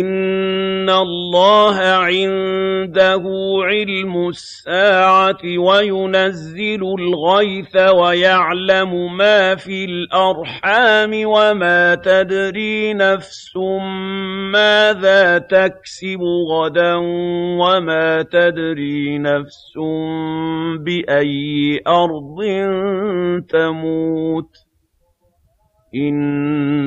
إِنَّ اللَّهَ عِندَهُ عِلْمُ السَّاعَةِ وَيُنَزِّلُ الْغَيْثَ وَيَعْلَمُ مَا فِي الْأَرْحَامِ وَمَا تَدْرِي نَفْسٌ مَّاذَا تَكْسِبُ غَدًا وَمَا تَدْرِي نَفْسٌ بِأَيِّ أَرْضٍ تَمُوتُ إِنَّ